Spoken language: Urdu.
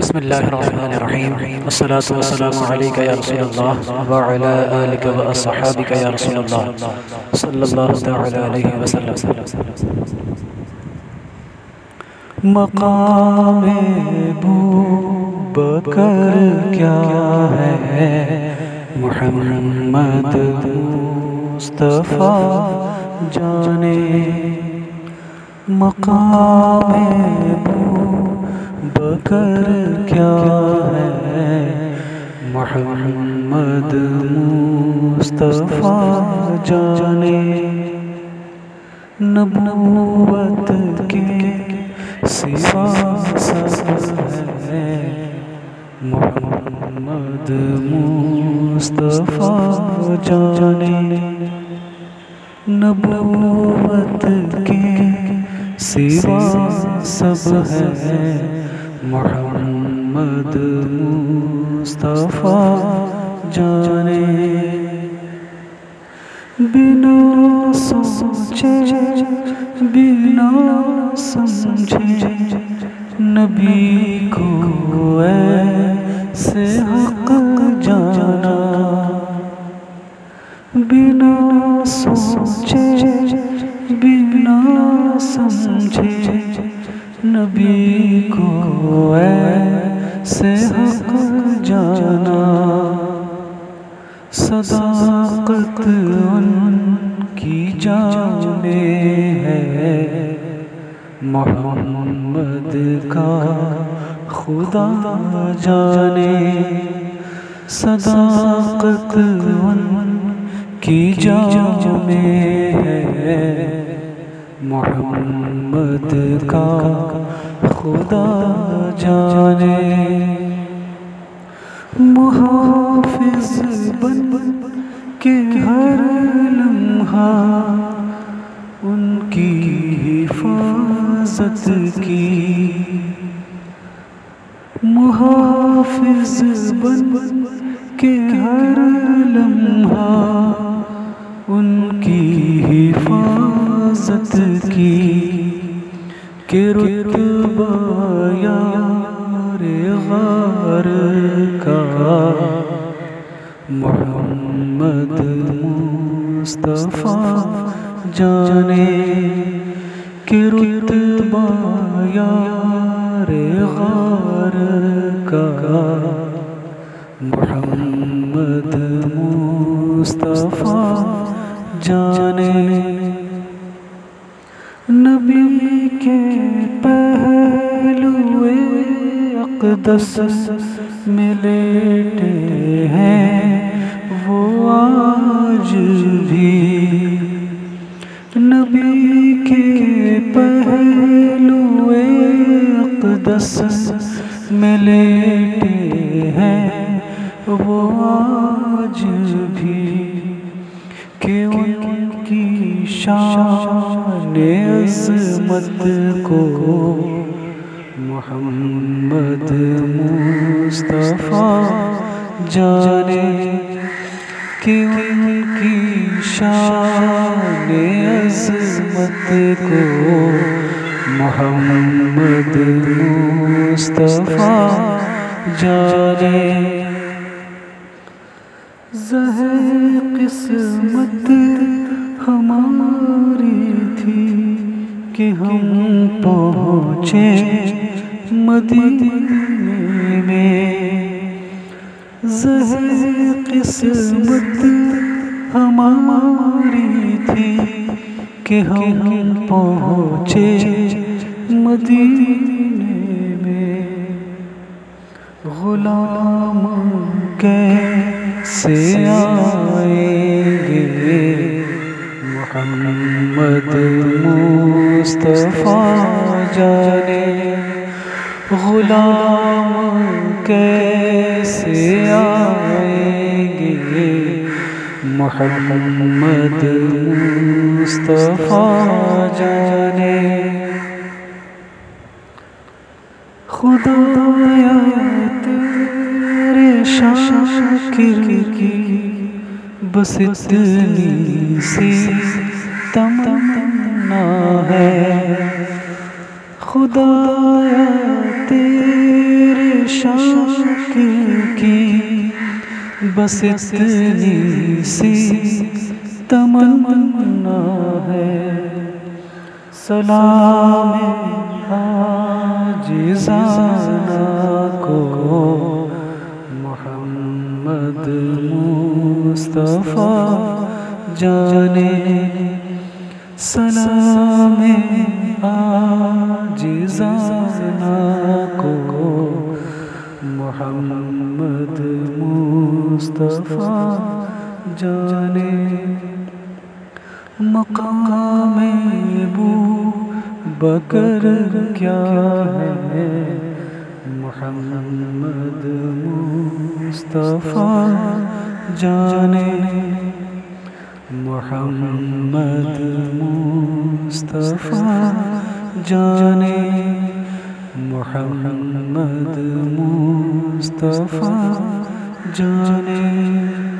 بسم الله الرحمن الرحيم والصلاة والسلام عليك يا رسول الله وعلى آلك وأصحابك يا رسول الله صلى الله تعالى عليه وسلم. مقام ابو بکر کیا ہے؟ محمد مصطفیٰ جانے. مقام ابو بکر کیا ہے؟ محمد مصطفیٰ جانے نبوت کے سوا سب ہے۔ محمد مصطفیٰ جانے نبوت کے سوا سب ہے۔ محمد مصطفیٰ جانے بنا سوچے، بنا سمجھے نبی کو ایسے حق جانا بنا سوچے، بنا سمجھے نبی کو ایسے حق جانا۔ صداقت ان کی جان ہے۔ محمد کا خدا جانے۔ صداقت ان کی جان ہے۔ محمد کا خدا جانے۔ محافظ بن کے ہر لمحہ ان کی حفاظت کی۔ محافظ بن کے ہر لمحہ ان کی حفاظت کی، کہ رتبہ یار غار کا۔ محمد مصطفیٰ جانے کہ رتبہ یار غار کا۔ محمد مصطفیٰ جانے نبی کے پہلو اقدس میں لیٹے ہیں، وہ آج بھی۔ نبی کے پہلو اقدس میں لیٹے ہیں، وہ آج بھی۔ کہ ان کی شان عظمت کو محمد مصطفیٰ جانے کہ ان کی شان عظمت کو محمد مصطفیٰ جانے زہر قسمت ہماری تھی کہ ہم پہنچے مدینے میں۔ زہر قسمت ہماری تھی کہ ہم پہنچے مدینے میں۔ غلام کیسے آئیں گے محمد مصطفیٰ جانے، غلام کیسے آئیں گے؟ محمد مصطفیٰ جانے۔ خدایا تیرے شاکر کی بس اتنی سی تمنا ہے۔ خدایا تیرے شاکر کی بس اتنی سی تمنا ہے۔ سلام آجزانہ محمد مصطفیٰ جانے سلام آجزانہ کو محمد مصطفیٰ جانے مقام بو بکر کیا ہے؟ محمد مصطفیٰ جانے محمد مصطفیٰ جانے محمد مصطفیٰ جانے